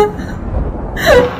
え っ